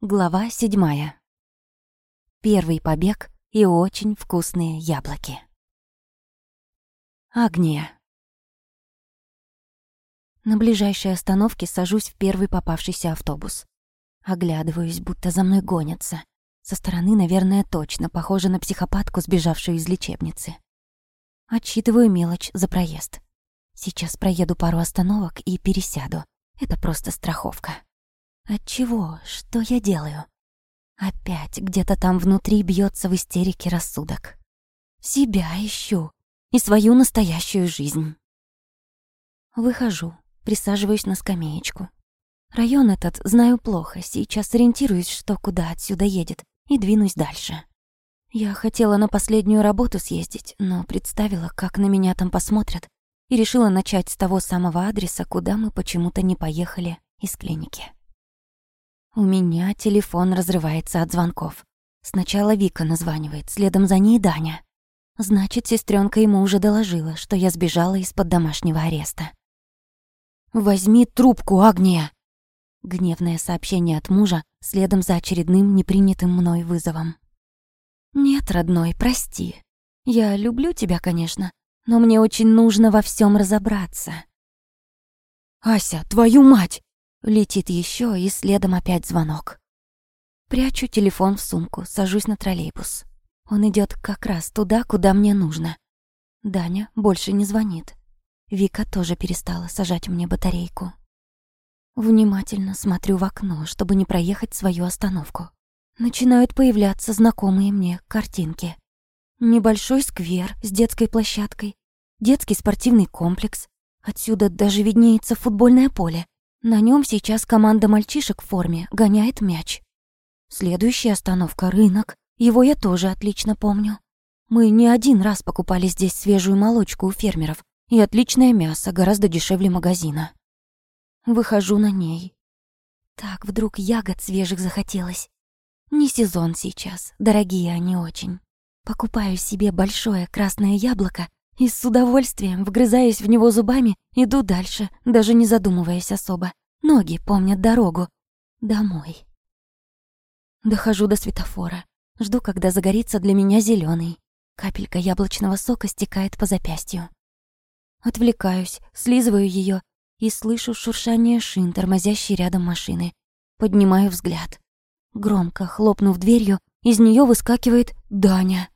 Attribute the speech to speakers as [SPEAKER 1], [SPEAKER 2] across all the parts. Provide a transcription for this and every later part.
[SPEAKER 1] Глава седьмая. Первый побег и очень вкусные яблоки. Агния. На ближайшей остановке сажусь в первый попавшийся автобус. Оглядываюсь, будто за мной гонятся. Со стороны, наверное, точно похоже на психопатку, сбежавшую из лечебницы. Отсчитываю мелочь за проезд. Сейчас проеду пару остановок и пересяду. Это просто страховка. От чего? Что я делаю? Опять где-то там внутри бьется в истерике рассудок. Себя ищу и свою настоящую жизнь. Выхожу, присаживаюсь на скамеечку. Район этот знаю плохо, сейчас ориентируюсь, что куда отсюда едет, и двинусь дальше. Я хотела на последнюю работу съездить, но представила, как на меня там посмотрят, и решила начать с того самого адреса, куда мы почему-то не поехали из клиники. У меня телефон разрывается от звонков. Сначала Вика названивает, следом за ней Даня. Значит, сестренка ему уже доложила, что я сбежала из-под домашнего ареста. «Возьми трубку, Агния!» Гневное сообщение от мужа, следом за очередным непринятым мной вызовом. «Нет, родной, прости. Я люблю тебя, конечно, но мне очень нужно во всем разобраться». «Ася, твою мать! Летит еще и следом опять звонок. Прячу телефон в сумку, сажусь на троллейбус. Он идет как раз туда, куда мне нужно. Даня больше не звонит. Вика тоже перестала сажать мне батарейку. Внимательно смотрю в окно, чтобы не проехать свою остановку. Начинают появляться знакомые мне картинки. Небольшой сквер с детской площадкой, детский спортивный комплекс. Отсюда даже виднеется футбольное поле. На нем сейчас команда мальчишек в форме гоняет мяч. Следующая остановка — рынок. Его я тоже отлично помню. Мы не один раз покупали здесь свежую молочку у фермеров и отличное мясо, гораздо дешевле магазина. Выхожу на ней. Так вдруг ягод свежих захотелось. Не сезон сейчас, дорогие они очень. Покупаю себе большое красное яблоко и с удовольствием, вгрызаясь в него зубами, иду дальше, даже не задумываясь особо. Ноги помнят дорогу. Домой. Дохожу до светофора. Жду, когда загорится для меня зеленый. Капелька яблочного сока стекает по запястью. Отвлекаюсь, слизываю ее и слышу шуршание шин, тормозящей рядом машины. Поднимаю взгляд. Громко хлопнув дверью, из нее выскакивает Даня.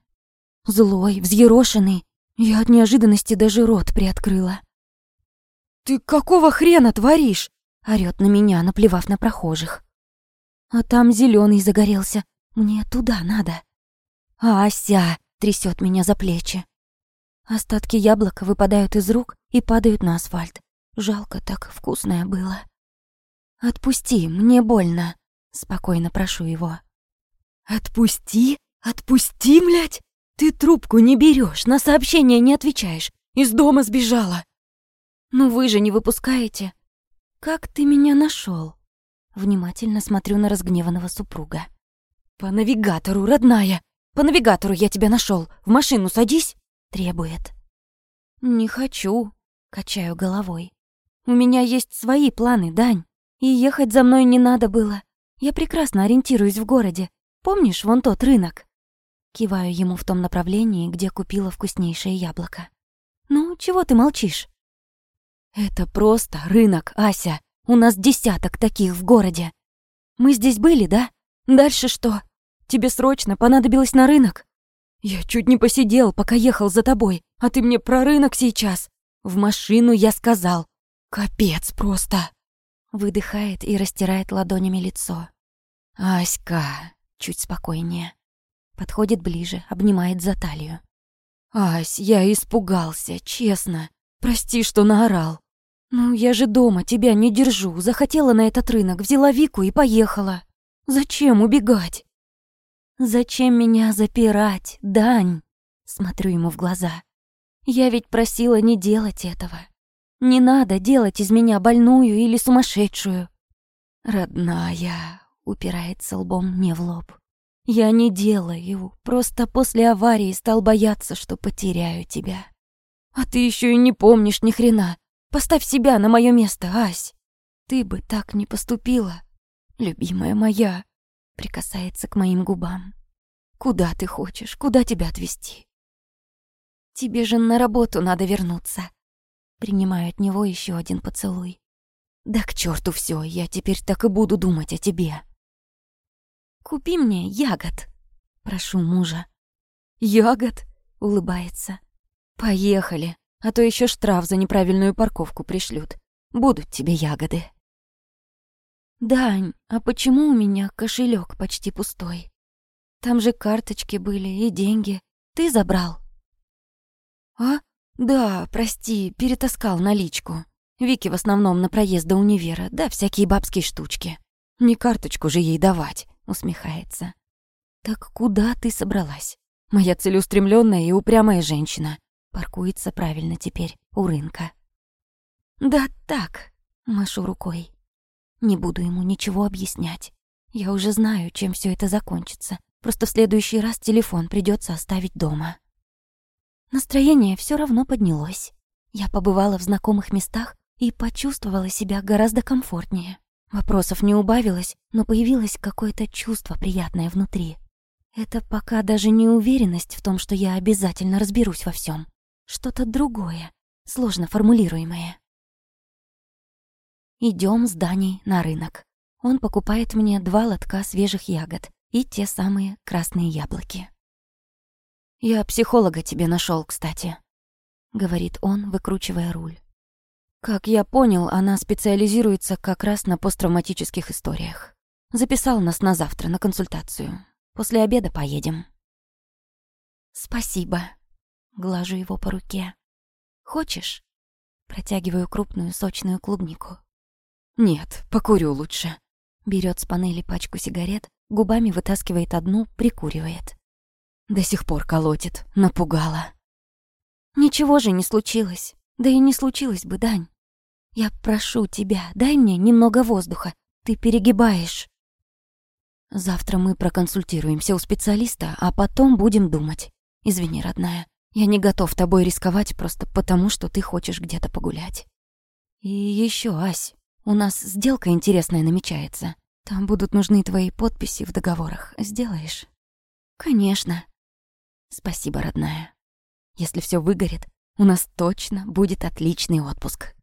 [SPEAKER 1] Злой, взъерошенный, я от неожиданности даже рот приоткрыла. «Ты какого хрена творишь?» — орёт на меня, наплевав на прохожих. «А там зеленый загорелся. Мне туда надо». «Ася!» — трясет меня за плечи. Остатки яблока выпадают из рук и падают на асфальт. Жалко, так вкусное было. «Отпусти, мне больно», — спокойно прошу его. «Отпусти? Отпусти, блядь!» Ты трубку не берешь, на сообщения не отвечаешь. Из дома сбежала. Ну вы же не выпускаете. Как ты меня нашел? Внимательно смотрю на разгневанного супруга. По навигатору, родная. По навигатору я тебя нашел. В машину садись, требует. Не хочу, качаю головой. У меня есть свои планы, Дань. И ехать за мной не надо было. Я прекрасно ориентируюсь в городе. Помнишь вон тот рынок? Киваю ему в том направлении, где купила вкуснейшее яблоко. «Ну, чего ты молчишь?» «Это просто рынок, Ася. У нас десяток таких в городе. Мы здесь были, да? Дальше что? Тебе срочно понадобилось на рынок? Я чуть не посидел, пока ехал за тобой, а ты мне про рынок сейчас. В машину я сказал. Капец просто!» Выдыхает и растирает ладонями лицо. «Аська!» Чуть спокойнее. Подходит ближе, обнимает за талию. «Ась, я испугался, честно. Прости, что наорал. Ну, я же дома, тебя не держу. Захотела на этот рынок, взяла Вику и поехала. Зачем убегать?» «Зачем меня запирать, Дань?» Смотрю ему в глаза. «Я ведь просила не делать этого. Не надо делать из меня больную или сумасшедшую». «Родная», — упирается лбом мне в лоб. Я не делаю, просто после аварии стал бояться, что потеряю тебя. А ты еще и не помнишь ни хрена. Поставь себя на мое место, Ась. Ты бы так не поступила, любимая моя. Прикасается к моим губам. Куда ты хочешь? Куда тебя отвезти? Тебе же на работу надо вернуться. Принимаю от него еще один поцелуй. Да к черту все, я теперь так и буду думать о тебе. Купи мне ягод, прошу мужа. Ягод? улыбается. Поехали, а то еще штраф за неправильную парковку пришлют. Будут тебе ягоды. «Дань, а почему у меня кошелек почти пустой? Там же карточки были и деньги. Ты забрал?» «А? Да, прости, перетаскал наличку. Вики в основном на проезд до универа, да всякие бабские штучки. Не карточку же ей давать», — усмехается. «Так куда ты собралась? Моя целеустремленная и упрямая женщина. Паркуется правильно теперь, у рынка». «Да так», — машу рукой. Не буду ему ничего объяснять. Я уже знаю, чем все это закончится. Просто в следующий раз телефон придется оставить дома. Настроение все равно поднялось. Я побывала в знакомых местах и почувствовала себя гораздо комфортнее. Вопросов не убавилось, но появилось какое-то чувство приятное внутри. Это пока даже не уверенность в том, что я обязательно разберусь во всем. Что-то другое, сложно формулируемое. Идем с Даней на рынок. Он покупает мне два лотка свежих ягод и те самые красные яблоки. «Я психолога тебе нашел, кстати», — говорит он, выкручивая руль. Как я понял, она специализируется как раз на посттравматических историях. Записал нас на завтра на консультацию. После обеда поедем. Спасибо. Глажу его по руке. Хочешь? Протягиваю крупную сочную клубнику. «Нет, покурю лучше». Берет с панели пачку сигарет, губами вытаскивает одну, прикуривает. До сих пор колотит, напугала. «Ничего же не случилось. Да и не случилось бы, Дань. Я прошу тебя, дай мне немного воздуха. Ты перегибаешь». Завтра мы проконсультируемся у специалиста, а потом будем думать. Извини, родная, я не готов тобой рисковать просто потому, что ты хочешь где-то погулять. И еще, Ась, у нас сделка интересная намечается. Там будут нужны твои подписи в договорах. Сделаешь? Конечно. Спасибо, родная. Если все выгорит, у нас точно будет отличный отпуск.